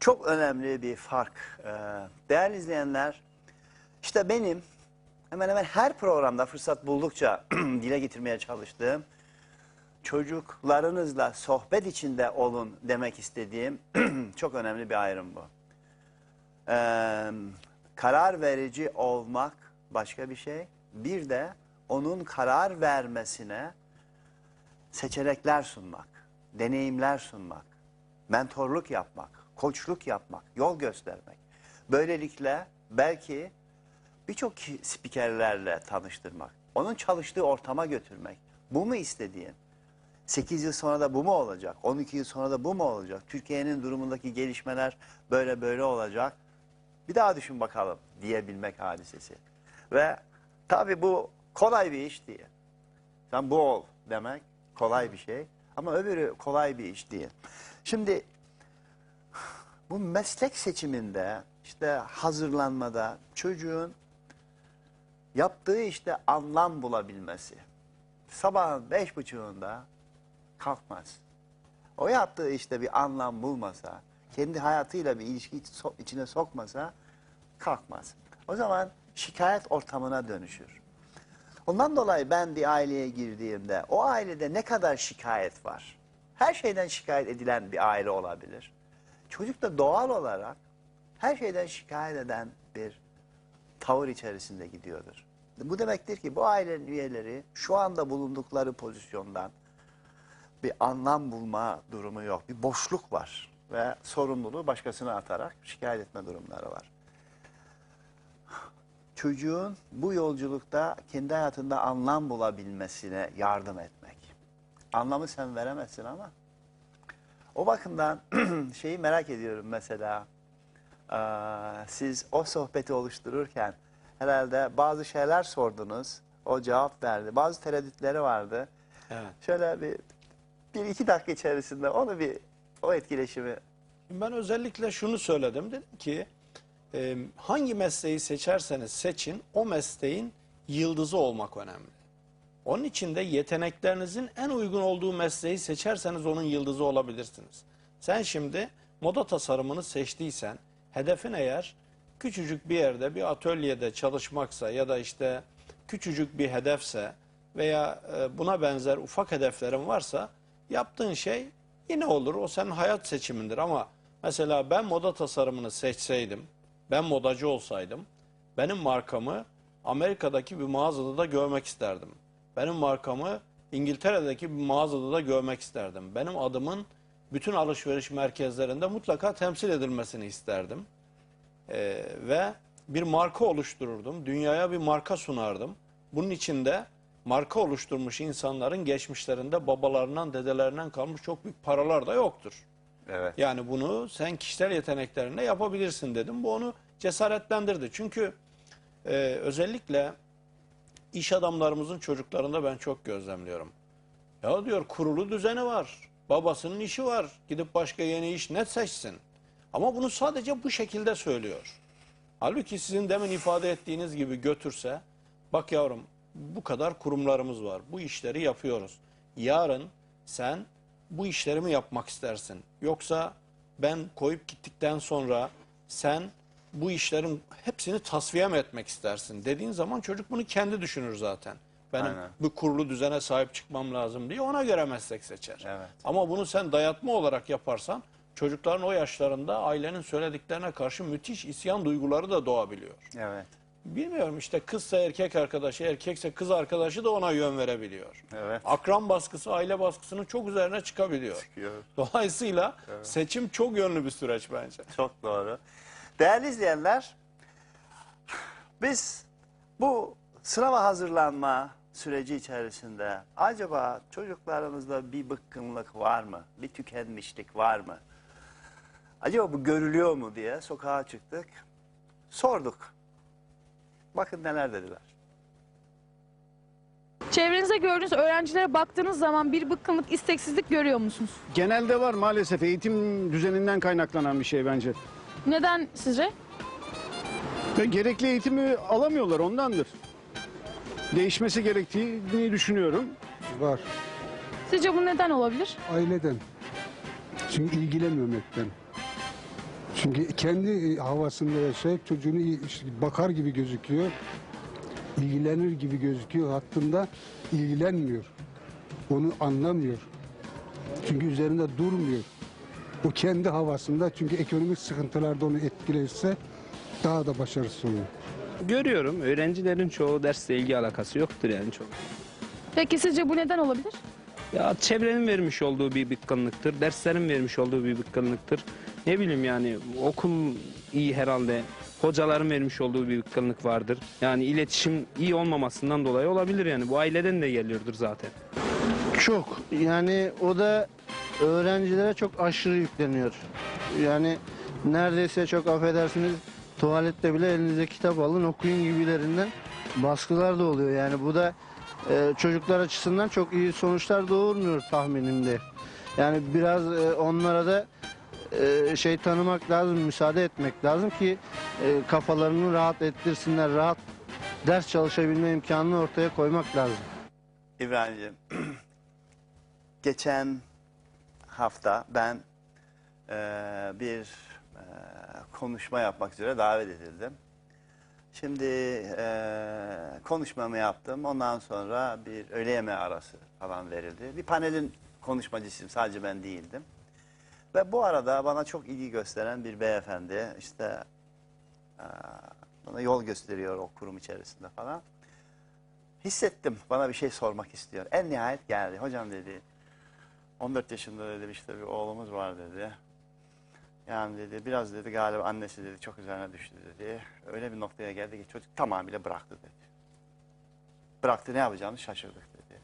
Çok önemli bir fark. Ee, Değerli izleyenler, işte benim hemen hemen her programda fırsat buldukça dile getirmeye çalıştığım çocuklarınızla sohbet içinde olun demek istediğim çok önemli bir ayrım bu. Ee, karar verici olmak başka bir şey. Bir de onun karar vermesine seçenekler sunmak, deneyimler sunmak, mentorluk yapmak, koçluk yapmak, yol göstermek. Böylelikle belki birçok spikerlerle tanıştırmak, onun çalıştığı ortama götürmek. Bu mu istediğin? 8 yıl sonra da bu mu olacak? 12 yıl sonra da bu mu olacak? Türkiye'nin durumundaki gelişmeler böyle böyle olacak. Bir daha düşün bakalım diyebilmek hadisesi. Ve tabii bu kolay bir iş değil. Sen bu ol demek kolay bir şey. Ama öbürü kolay bir iş değil. Şimdi bu meslek seçiminde işte hazırlanmada çocuğun yaptığı işte anlam bulabilmesi. Sabahın beş buçuğunda kalkmaz. O yaptığı işte bir anlam bulmasa, kendi hayatıyla bir ilişki içine sokmasa kalkmaz. O zaman şikayet ortamına dönüşür. Ondan dolayı ben bir aileye girdiğimde o ailede ne kadar şikayet var? Her şeyden şikayet edilen bir aile olabilir. Çocuk da doğal olarak her şeyden şikayet eden bir tavır içerisinde gidiyordur. Bu demektir ki bu ailenin üyeleri şu anda bulundukları pozisyondan bir anlam bulma durumu yok. Bir boşluk var ve sorumluluğu başkasına atarak şikayet etme durumları var. Çocuğun bu yolculukta kendi hayatında anlam bulabilmesine yardım etmek. Anlamı sen veremezsin ama o bakımdan şeyi merak ediyorum mesela. Aa, siz o sohbeti oluştururken herhalde bazı şeyler sordunuz. O cevap verdi. Bazı tereddütleri vardı. Evet. Şöyle bir, bir iki dakika içerisinde onu bir o etkileşimi Ben özellikle şunu söyledim. Dedim ki e, hangi mesleği seçerseniz seçin o mesleğin yıldızı olmak önemli. Onun için de yeteneklerinizin en uygun olduğu mesleği seçerseniz onun yıldızı olabilirsiniz. Sen şimdi moda tasarımını seçtiysen hedefin eğer küçücük bir yerde bir atölyede çalışmaksa ya da işte küçücük bir hedefse veya e, buna benzer ufak hedeflerin varsa yaptığın şey yine olur. O senin hayat seçimindir ama mesela ben moda tasarımını seçseydim, ben modacı olsaydım benim markamı Amerika'daki bir mağazada da görmek isterdim. Benim markamı İngiltere'deki bir mağazada da görmek isterdim. Benim adımın bütün alışveriş merkezlerinde mutlaka temsil edilmesini isterdim. Ee, ve bir marka oluştururdum. Dünyaya bir marka sunardım. Bunun içinde marka oluşturmuş insanların geçmişlerinde babalarından, dedelerinden kalmış çok büyük paralar da yoktur. Evet. Yani bunu sen kişisel yeteneklerine yapabilirsin dedim. Bu onu cesaretlendirdi. Çünkü e, özellikle iş adamlarımızın çocuklarında ben çok gözlemliyorum. Ya diyor kurulu düzeni var. Babasının işi var. Gidip başka yeni iş ne seçsin? Ama bunu sadece bu şekilde söylüyor. Halbuki sizin demin ifade ettiğiniz gibi götürse, bak yavrum bu kadar kurumlarımız var. Bu işleri yapıyoruz. Yarın sen bu işleri mi yapmak istersin? Yoksa ben koyup gittikten sonra sen bu işlerin hepsini tasfiye mi etmek istersin? Dediğin zaman çocuk bunu kendi düşünür zaten. Benim Aynen. bu kurulu düzene sahip çıkmam lazım diye ona göre meslek seçer. Evet. Ama bunu sen dayatma olarak yaparsan çocukların o yaşlarında ailenin söylediklerine karşı müthiş isyan duyguları da doğabiliyor. Evet. bilmiyorum işte kızsa erkek arkadaşı, erkekse kız arkadaşı da ona yön verebiliyor. Evet. Akran baskısı, aile baskısının çok üzerine çıkabiliyor. Çıkıyor. Dolayısıyla seçim çok yönlü bir süreç bence. Çok doğru. Değerli izleyenler, biz bu sınava hazırlanma süreci içerisinde acaba çocuklarımızda bir bıkkınlık var mı? Bir tükenmişlik var mı? Acaba bu görülüyor mu diye sokağa çıktık. Sorduk. Bakın neler dediler. Çevrenizde gördüğünüz öğrencilere baktığınız zaman bir bıkkınlık, isteksizlik görüyor musunuz? Genelde var maalesef eğitim düzeninden kaynaklanan bir şey bence. Neden sizce? Ve gerekli eğitimi alamıyorlar ondandır. Değişmesi gerektiğini düşünüyorum. Var. Sizce bu neden olabilir? Aileden. Çünkü ilgilenmemekten. Çünkü kendi havasında yaşayıp çocuğunu işte bakar gibi gözüküyor. ilgilenir gibi gözüküyor. Hattında ilgilenmiyor. Onu anlamıyor. Çünkü üzerinde durmuyor. O kendi havasında çünkü ekonomik sıkıntılarda onu etkilerse daha da başarısız oluyor. Görüyorum öğrencilerin çoğu dersle ilgi alakası yoktur yani çok. Peki sizce bu neden olabilir? Ya çevrenin vermiş olduğu bir bıkkınlıktır, derslerin vermiş olduğu bir bıkkınlıktır. Ne bileyim yani okul iyi herhalde, hocaların vermiş olduğu bir bıkkınlık vardır. Yani iletişim iyi olmamasından dolayı olabilir yani bu aileden de geliyordur zaten. Çok. Yani o da öğrencilere çok aşırı yükleniyor. Yani neredeyse çok affedersiniz tuvalette bile elinize kitap alın okuyun gibilerinden baskılar da oluyor. Yani bu da e, çocuklar açısından çok iyi sonuçlar doğurmuyor tahminimde. Yani biraz e, onlara da e, şey tanımak lazım, müsaade etmek lazım ki e, kafalarını rahat ettirsinler, rahat ders çalışabilme imkanını ortaya koymak lazım. İbrahim'ciğim, geçen hafta ben eee, bir eee, konuşma yapmak üzere davet edildim. Şimdi eee, konuşmamı yaptım. Ondan sonra bir öğle yemeği arası falan verildi. Bir panelin konuşmacısıyım. Sadece ben değildim. Ve bu arada bana çok ilgi gösteren bir beyefendi işte eee, bana yol gösteriyor o kurum içerisinde falan. Hissettim bana bir şey sormak istiyor. En nihayet geldi. Hocam dedi 14 yaşında dedi işte bir oğlumuz var dedi. Yani dedi biraz dedi galiba annesi dedi çok üzerine düştü dedi. Öyle bir noktaya geldi ki çocuk tamamıyla bıraktı dedi. Bıraktı ne yapacağını şaşırdık dedi.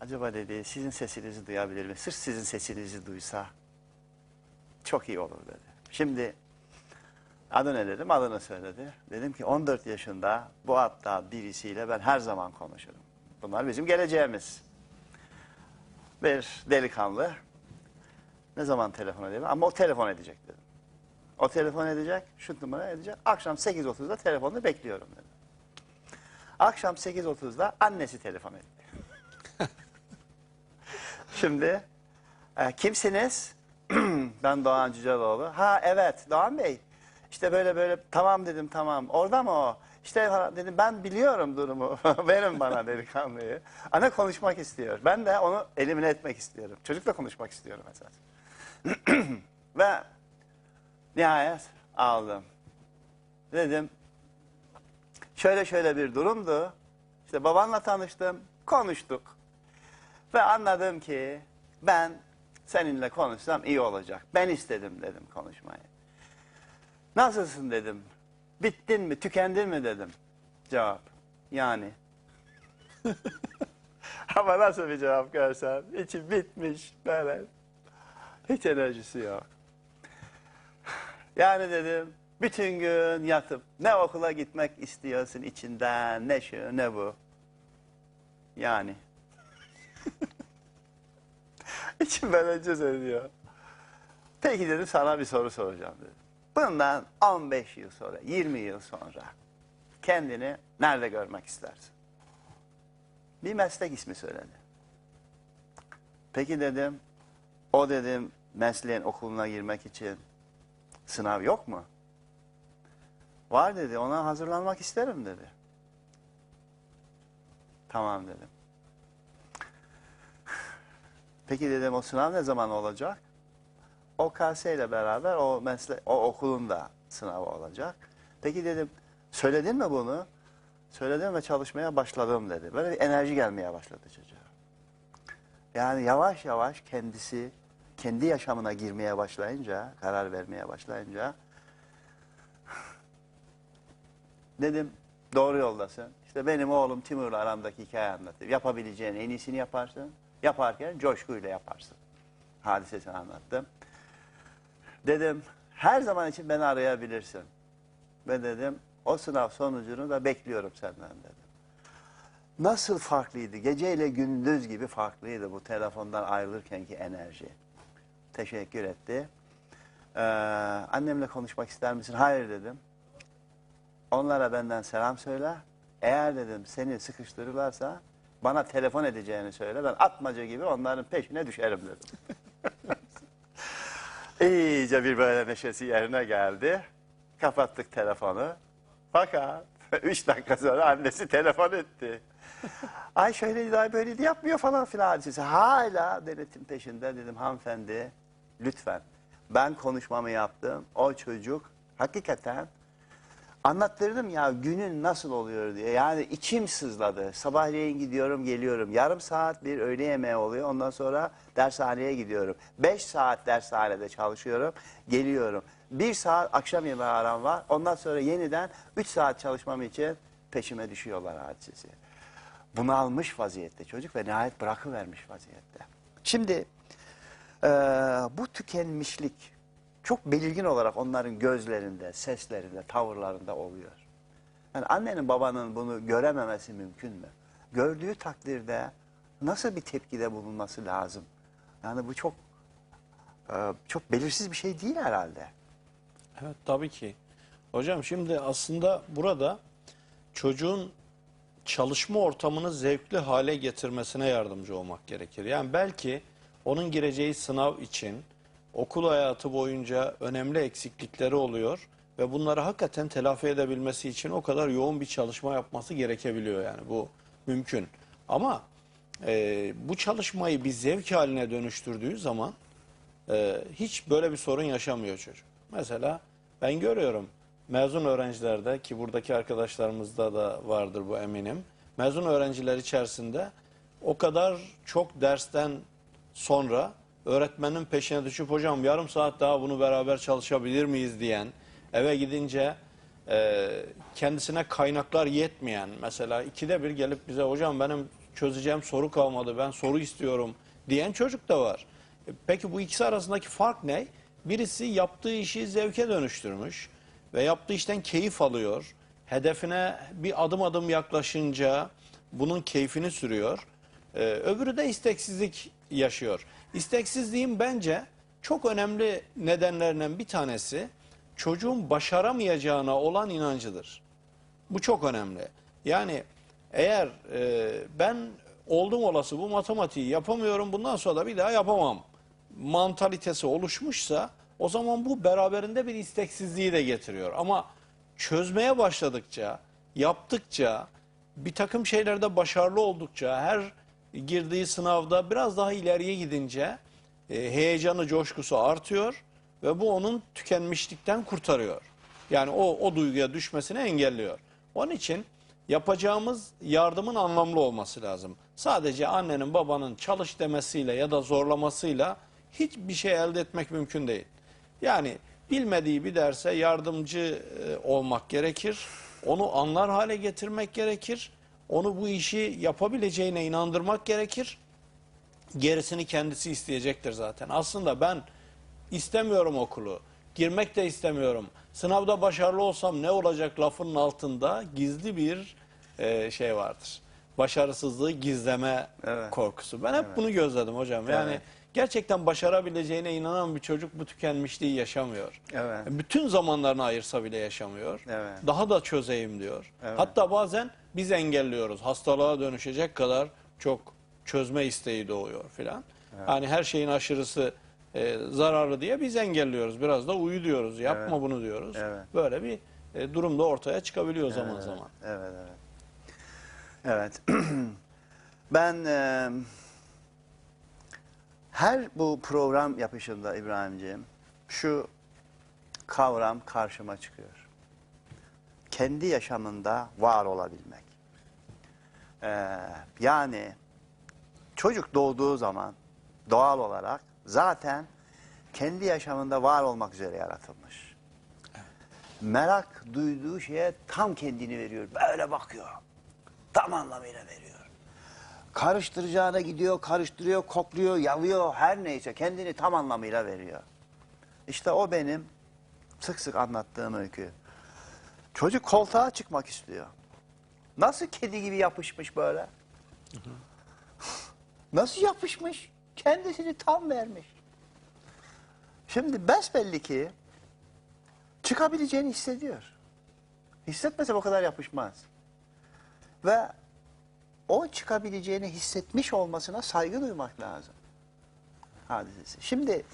Acaba dedi sizin sesinizi duyabilir mi? Sırf sizin sesinizi duysa çok iyi olur dedi. Şimdi adı ne dedim adını söyledi. Dedim ki 14 yaşında bu hatta birisiyle ben her zaman konuşurum. Bunlar bizim geleceğimiz. Bir delikanlı ne zaman telefon edelim ama o telefon edecek dedim. O telefon edecek, şu numara edecek. Akşam 8.30'da telefonunu bekliyorum dedim. Akşam 8.30'da annesi telefon etti. Şimdi e, kimsiniz? ben Doğan Cüceloğlu. Ha evet Doğan Bey. İşte böyle böyle tamam dedim tamam. Orada mı o? İşte dedim ben biliyorum durumu. Verin bana delikanlıyı. Ana konuşmak istiyor. Ben de onu elimine etmek istiyorum. Çocukla konuşmak istiyorum esas. Ve nihayet aldım. Dedim şöyle şöyle bir durumdu. İşte babanla tanıştım, konuştuk. Ve anladım ki ben seninle konuşsam iyi olacak. Ben istedim dedim konuşmayı. Nasılsın dedim. Bittin mi, tükendin mi dedim. Cevap. Yani. Ama nasıl bir cevap görsem. içi bitmiş böyle. Hiç enerjisi yok. Yani dedim bütün gün yatıp ne okula gitmek istiyorsun içinden ne şu ne bu. Yani. İçimden önce söylüyor. Peki dedim sana bir soru soracağım dedim. Bundan 15 yıl sonra, 20 yıl sonra kendini nerede görmek istersin? Bir meslek ismi söyledi. Peki dedim, o dedim mesleğin okuluna girmek için sınav yok mu? Var dedi, ona hazırlanmak isterim dedi. Tamam dedim. Peki dedim o sınav ne zaman olacak? OKS ile beraber o mesle o okulun da sınavı olacak. Peki dedim Söyledin mi bunu? Söyledim ve çalışmaya başladım dedi. Böyle bir enerji gelmeye başladı çocuğa. Yani yavaş yavaş kendisi kendi yaşamına girmeye başlayınca, karar vermeye başlayınca dedim doğru yoldasın. İşte benim oğlum Timur'la aramdaki hikaye anlatayım. Yapabileceğin en iyisini yaparsın. Yaparken coşkuyla yaparsın. Hadisesini anlattım. Dedim her zaman için beni arayabilirsin. Ve dedim o sınav sonucunu da bekliyorum senden dedim. Nasıl farklıydı? Geceyle gündüz gibi farklıydı bu telefondan ayrılırkenki enerji. Teşekkür etti. Ee, annemle konuşmak ister misin? Hayır dedim. Onlara benden selam söyle. Eğer dedim seni sıkıştırırlarsa bana telefon edeceğini söyle. Ben atmaca gibi onların peşine düşerim dedim. İyice bir böyle neşesi yerine geldi. Kapattık telefonu. Fakat üç dakika sonra annesi telefon etti. Ay şöyle daha böyle yapmıyor falan filan hadisesi. Hala denetim peşinde dedim hanımefendi lütfen. Ben konuşmamı yaptım. O çocuk hakikaten anlattırdım ya günün nasıl oluyor diye. Yani içim sızladı. Sabahleyin gidiyorum geliyorum. Yarım saat bir öğle yemeği oluyor. Ondan sonra dershaneye gidiyorum. Beş saat dershanede çalışıyorum. Geliyorum. Bir saat akşam yemeği aram var. Ondan sonra yeniden üç saat çalışmam için peşime düşüyorlar hadisesi. Bunalmış vaziyette çocuk ve nihayet bırakıvermiş vaziyette. Şimdi eee, bu tükenmişlik çok belirgin olarak onların gözlerinde, seslerinde, tavırlarında oluyor. Yani annenin babanın bunu görememesi mümkün mü? Gördüğü takdirde nasıl bir tepkide bulunması lazım? Yani bu çok e, çok belirsiz bir şey değil herhalde. Evet tabii ki. Hocam şimdi aslında burada çocuğun çalışma ortamını zevkli hale getirmesine yardımcı olmak gerekir. Yani belki onun gireceği sınav için okul hayatı boyunca önemli eksiklikleri oluyor ve bunları hakikaten telafi edebilmesi için o kadar yoğun bir çalışma yapması gerekebiliyor yani bu mümkün. Ama e, bu çalışmayı bir zevk haline dönüştürdüğü zaman e, hiç böyle bir sorun yaşamıyor çocuk. Mesela ben görüyorum mezun öğrencilerde ki buradaki arkadaşlarımızda da vardır bu eminim. Mezun öğrenciler içerisinde o kadar çok dersten sonra öğretmenin peşine düşüp hocam yarım saat daha bunu beraber çalışabilir miyiz diyen eve gidince e, kendisine kaynaklar yetmeyen mesela ikide bir gelip bize hocam benim çözeceğim soru kalmadı ben soru istiyorum diyen çocuk da var. E, Peki bu ikisi arasındaki fark ne? Birisi yaptığı işi zevke dönüştürmüş ve yaptığı işten keyif alıyor. Hedefine bir adım adım yaklaşınca bunun keyfini sürüyor. Ee, öbürü de isteksizlik yaşıyor. İsteksizliğin bence çok önemli nedenlerinden bir tanesi çocuğun başaramayacağına olan inancıdır. Bu çok önemli. Yani eğer e, ben oldum olası bu matematiği yapamıyorum bundan sonra da bir daha yapamam mantalitesi oluşmuşsa o zaman bu beraberinde bir isteksizliği de getiriyor. Ama çözmeye başladıkça, yaptıkça, bir takım şeylerde başarılı oldukça, her girdiği sınavda biraz daha ileriye gidince e, heyecanı, coşkusu artıyor ve bu onun tükenmişlikten kurtarıyor. Yani o, o duyguya düşmesini engelliyor. Onun için yapacağımız yardımın anlamlı olması lazım. Sadece annenin babanın çalış demesiyle ya da zorlamasıyla hiçbir şey elde etmek mümkün değil. Yani bilmediği bir derse yardımcı e, olmak gerekir. Onu anlar hale getirmek gerekir. Onu bu işi yapabileceğine inandırmak gerekir. Gerisini kendisi isteyecektir zaten. Aslında ben istemiyorum okulu. Girmek de istemiyorum. Sınavda başarılı olsam ne olacak lafının altında gizli bir e, şey vardır. Başarısızlığı gizleme Evet. korkusu. Ben hep bunu gözledim hocam. Yani Evet. gerçekten başarabileceğine inanan bir çocuk bu tükenmişliği yaşamıyor. Evet. Bütün zamanlarını ayırsa bile yaşamıyor. Evet. Daha da çözeyim diyor. Evet. Hatta bazen biz engelliyoruz. Hastalığa dönüşecek kadar çok çözme isteği doğuyor filan. Hani her şeyin aşırısı e, zararlı diye biz engelliyoruz. Biraz da uyu diyoruz. Yapma Evet. bunu diyoruz. Evet. Böyle bir e, durum da ortaya çıkabiliyor zaman Evet, zaman. Evet, evet. Evet. ben e, her bu program yapışında İbrahimciğim şu kavram karşıma çıkıyor. kendi yaşamında var olabilmek. Ee, yani çocuk doğduğu zaman doğal olarak zaten kendi yaşamında var olmak üzere yaratılmış. Merak duyduğu şeye tam kendini veriyor. Böyle bakıyor. Tam anlamıyla veriyor. Karıştıracağına gidiyor, karıştırıyor, kokluyor, yalıyor, her neyse kendini tam anlamıyla veriyor. İşte o benim sık sık anlattığım öykü. Çocuk koltuğa çıkmak istiyor. Nasıl kedi gibi yapışmış böyle? Nasıl yapışmış? Kendisini tam vermiş. Şimdi besbelli ki çıkabileceğini hissediyor. Hissetmese bu kadar yapışmaz. Ve o çıkabileceğini hissetmiş olmasına saygı duymak lazım. Hadisesi. Şimdi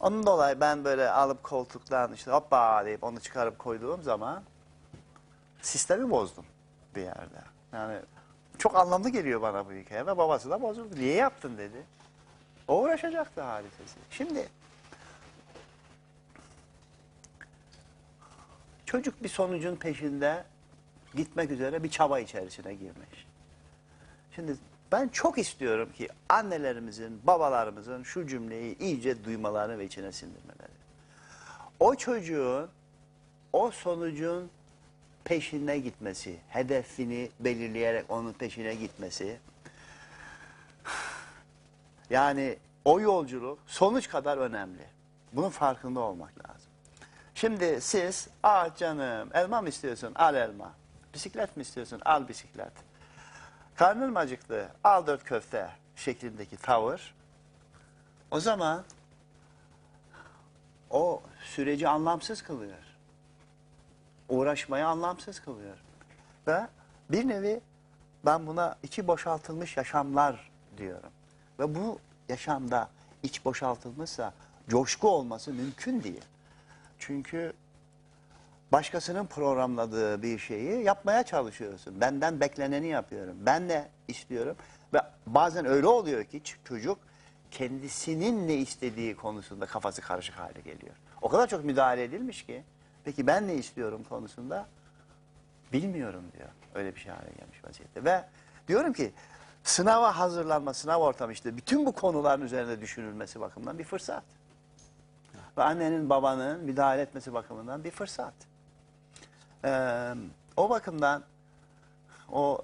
onun dolayı ben böyle alıp koltuktan işte hoppa deyip onu çıkarıp koyduğum zaman sistemi bozdum bir yerde. Yani çok anlamlı geliyor bana bu hikaye ve babası da bozuldu. Niye yaptın dedi. O uğraşacaktı hadisesi. Şimdi çocuk bir sonucun peşinde gitmek üzere bir çaba içerisine girmiş. Şimdi ben çok istiyorum ki annelerimizin, babalarımızın şu cümleyi iyice duymalarını ve içine sindirmeleri. O çocuğun o sonucun peşine gitmesi, hedefini belirleyerek onun peşine gitmesi, yani o yolculuk sonuç kadar önemli. Bunun farkında olmak lazım. Şimdi siz, ah canım elma mı istiyorsun? Al elma. Bisiklet mi istiyorsun? Al bisiklet. Karnın mı acıktı? Al dört köfte şeklindeki tavır. O zaman o süreci anlamsız kılıyor. Uğraşmayı anlamsız kılıyor. Ve bir nevi ben buna içi boşaltılmış yaşamlar diyorum. Ve bu yaşamda iç boşaltılmışsa coşku olması mümkün değil. Çünkü başkasının programladığı bir şeyi yapmaya çalışıyorsun. Benden bekleneni yapıyorum. Ben ne istiyorum? Ve bazen öyle oluyor ki çocuk kendisinin ne istediği konusunda kafası karışık hale geliyor. O kadar çok müdahale edilmiş ki peki ben ne istiyorum konusunda bilmiyorum diyor. Öyle bir şey hale gelmiş vaziyette. Ve diyorum ki sınava hazırlanma, sınav ortamı işte bütün bu konuların üzerinde düşünülmesi bakımından bir fırsat. Ve annenin babanın müdahale etmesi bakımından bir fırsat. Ee, o bakımdan o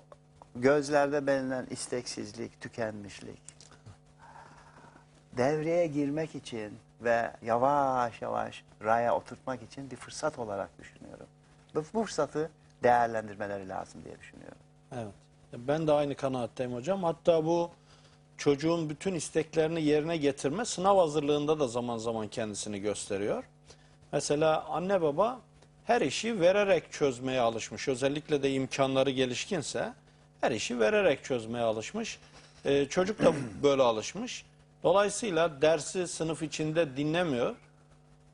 gözlerde belirlen isteksizlik, tükenmişlik devreye girmek için ve yavaş yavaş raya oturtmak için bir fırsat olarak düşünüyorum. Bu fırsatı değerlendirmeleri lazım diye düşünüyorum. Evet. Ben de aynı kanaatteyim hocam. Hatta bu çocuğun bütün isteklerini yerine getirme sınav hazırlığında da zaman zaman kendisini gösteriyor. Mesela anne baba her işi vererek çözmeye alışmış. Özellikle de imkanları gelişkinse her işi vererek çözmeye alışmış. Ee, çocuk da böyle alışmış. Dolayısıyla dersi sınıf içinde dinlemiyor.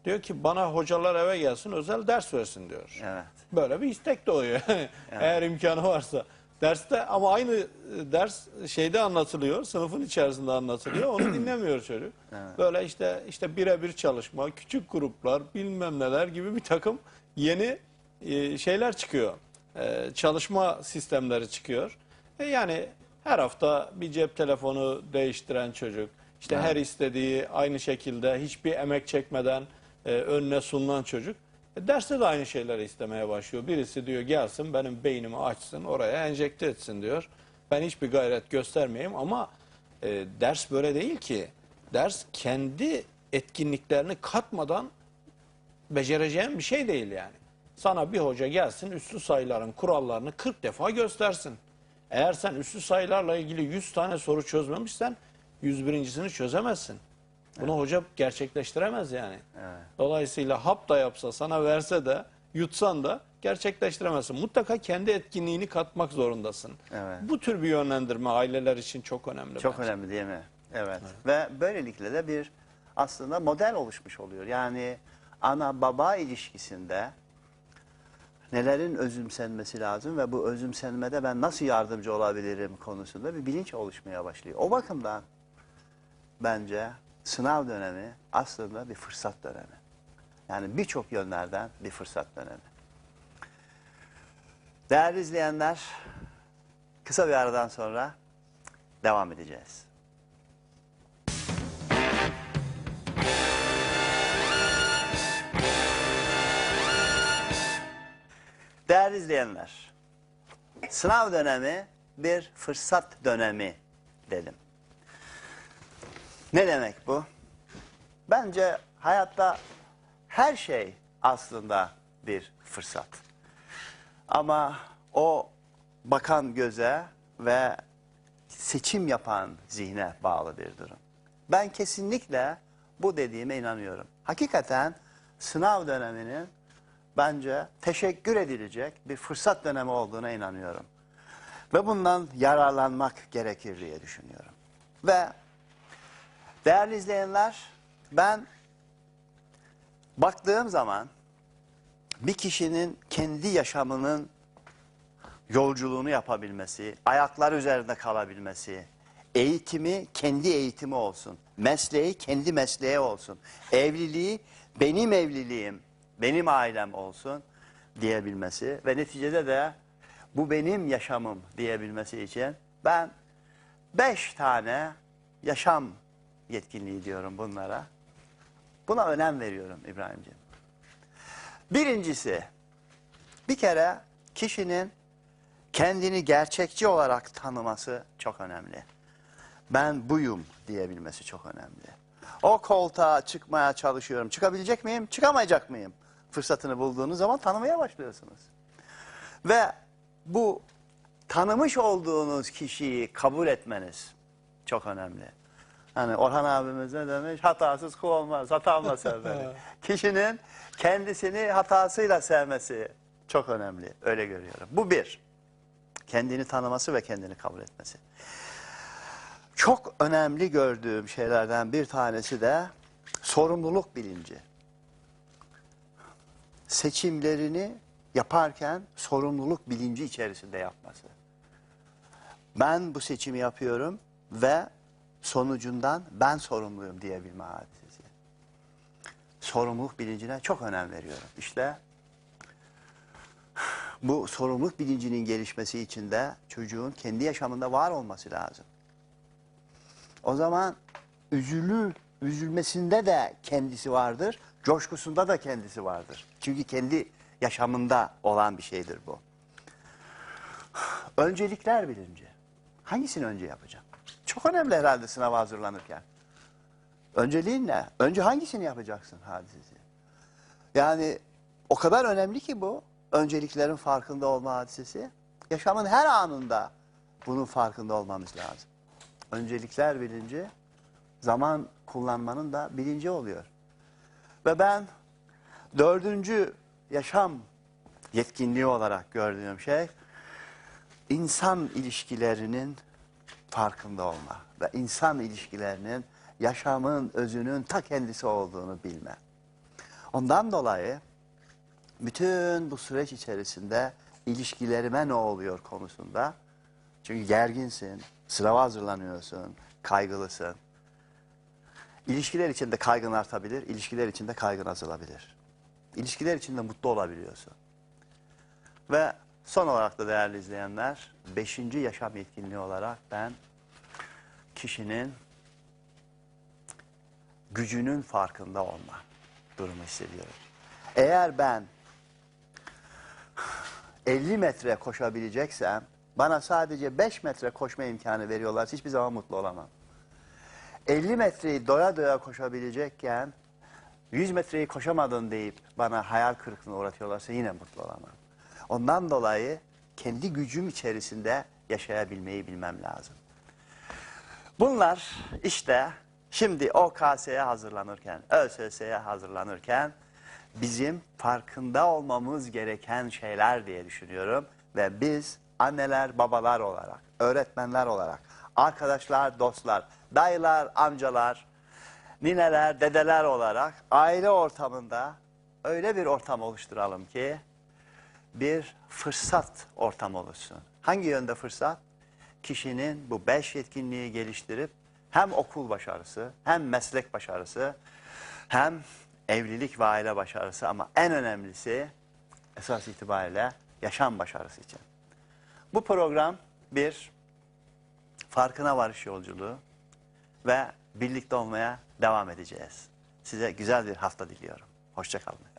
Diyor ki bana hocalar eve gelsin özel ders versin diyor. Evet. Böyle bir istek doğuyor. Eğer imkanı varsa. Derste ama aynı e, ders şeyde anlatılıyor. Sınıfın içerisinde anlatılıyor. Onu dinlemiyor çocuk. Böyle işte işte birebir çalışma, küçük gruplar, bilmem neler gibi bir takım yeni e, şeyler çıkıyor. E, çalışma sistemleri çıkıyor. E, yani her hafta bir cep telefonu değiştiren çocuk, işte her istediği aynı şekilde hiçbir emek çekmeden e, önüne sunulan çocuk e, derste de aynı şeyleri istemeye başlıyor. Birisi diyor gelsin benim beynimi açsın oraya enjekte etsin diyor. Ben hiçbir gayret göstermeyeyim ama e, ders böyle değil ki. Ders kendi etkinliklerini katmadan becereceğin bir şey değil yani. Sana bir hoca gelsin üslü sayıların kurallarını 40 defa göstersin. Eğer sen üslü sayılarla ilgili 100 tane soru çözmemişsen 101.sini çözemezsin. Bunu hoca gerçekleştiremez yani. Dolayısıyla hap da yapsa sana verse de yutsan da gerçekleştiremezsin. Mutlaka kendi etkinliğini katmak zorundasın. Evet. Bu tür bir yönlendirme aileler için çok önemli. Çok bence. önemli değil mi? Evet. Ve böylelikle de bir aslında model oluşmuş oluyor. Yani ana baba ilişkisinde nelerin özümsenmesi lazım ve bu özümsenmede ben nasıl yardımcı olabilirim konusunda bir bilinç oluşmaya başlıyor. O bakımdan bence sınav dönemi aslında bir fırsat dönemi. Yani birçok yönlerden bir fırsat dönemi. Değerli izleyenler, kısa bir aradan sonra devam edeceğiz. Değerli izleyenler, sınav dönemi bir fırsat dönemi dedim. Ne demek bu? Bence hayatta her şey aslında bir fırsat. Ama o bakan göze ve seçim yapan zihne bağlı bir durum. Ben kesinlikle bu dediğime inanıyorum. Hakikaten sınav döneminin bence teşekkür edilecek bir fırsat dönemi olduğuna inanıyorum. Ve bundan yararlanmak gerekir diye düşünüyorum. Ve değerli izleyenler ben baktığım zaman bir kişinin kendi yaşamının yolculuğunu yapabilmesi, ayaklar üzerinde kalabilmesi, eğitimi kendi eğitimi olsun, mesleği kendi mesleği olsun, evliliği benim evliliğim, benim ailem olsun diyebilmesi ve neticede de bu benim yaşamım diyebilmesi için ben beş tane yaşam yetkinliği diyorum bunlara. Buna önem veriyorum İbrahimciğim. Birincisi, bir kere kişinin kendini gerçekçi olarak tanıması çok önemli. Ben buyum diyebilmesi çok önemli. O koltuğa çıkmaya çalışıyorum. Çıkabilecek miyim, çıkamayacak mıyım? Fırsatını bulduğunuz zaman tanımaya başlıyorsunuz. Ve bu tanımış olduğunuz kişiyi kabul etmeniz çok önemli. Hani Orhan abimiz ne demiş? Hatasız kul olmaz, hatamla sev beni. Kişinin kendisini hatasıyla sevmesi çok önemli. Öyle görüyorum. Bu bir. Kendini tanıması ve kendini kabul etmesi. Çok önemli gördüğüm şeylerden bir tanesi de sorumluluk bilinci. Seçimlerini yaparken sorumluluk bilinci içerisinde yapması. Ben bu seçimi yapıyorum ve sonucundan ben sorumluyum diyebilme hadisesi. Sorumluluk bilincine çok önem veriyorum. İşte bu sorumluluk bilincinin gelişmesi için de çocuğun kendi yaşamında var olması lazım. O zaman üzülü, üzülmesinde de kendisi vardır, coşkusunda da kendisi vardır. Çünkü kendi yaşamında olan bir şeydir bu. Öncelikler bilinci. Hangisini önce yapacağım? Çok önemli herhalde sınava hazırlanırken. Önceliğin ne? Önce hangisini yapacaksın hadisesi? Yani o kadar önemli ki bu. Önceliklerin farkında olma hadisesi. Yaşamın her anında bunun farkında olmamız lazım. Öncelikler bilinci zaman kullanmanın da bilinci oluyor. Ve ben dördüncü yaşam yetkinliği olarak gördüğüm şey insan ilişkilerinin farkında olma ve insan ilişkilerinin yaşamın özünün ta kendisi olduğunu bilme. Ondan dolayı bütün bu süreç içerisinde ilişkilerime ne oluyor konusunda çünkü gerginsin, sınava hazırlanıyorsun, kaygılısın. İlişkiler içinde kaygın artabilir, ilişkiler içinde kaygın azalabilir. İlişkiler içinde mutlu olabiliyorsun. Ve son olarak da değerli izleyenler, beşinci yaşam yetkinliği olarak ben kişinin gücünün farkında olma durumu hissediyorum. Eğer ben 50 metre koşabileceksem bana sadece 5 metre koşma imkanı veriyorlar. Hiçbir zaman mutlu olamam. 50 metreyi doya doya koşabilecekken 100 metreyi koşamadın deyip bana hayal kırıklığına uğratıyorlarsa yine mutlu olamam. Ondan dolayı kendi gücüm içerisinde yaşayabilmeyi bilmem lazım. Bunlar işte şimdi OKS'ye hazırlanırken, ÖSS'ye hazırlanırken bizim farkında olmamız gereken şeyler diye düşünüyorum. Ve biz anneler, babalar olarak, öğretmenler olarak, arkadaşlar, dostlar, dayılar, amcalar, nineler, dedeler olarak aile ortamında öyle bir ortam oluşturalım ki bir fırsat ortamı oluşsun. Hangi yönde fırsat? Kişinin bu beş yetkinliği geliştirip hem okul başarısı, hem meslek başarısı, hem evlilik ve aile başarısı ama en önemlisi esas itibariyle yaşam başarısı için. Bu program bir farkına varış yolculuğu ve birlikte olmaya devam edeceğiz. Size güzel bir hafta diliyorum. Hoşçakalın.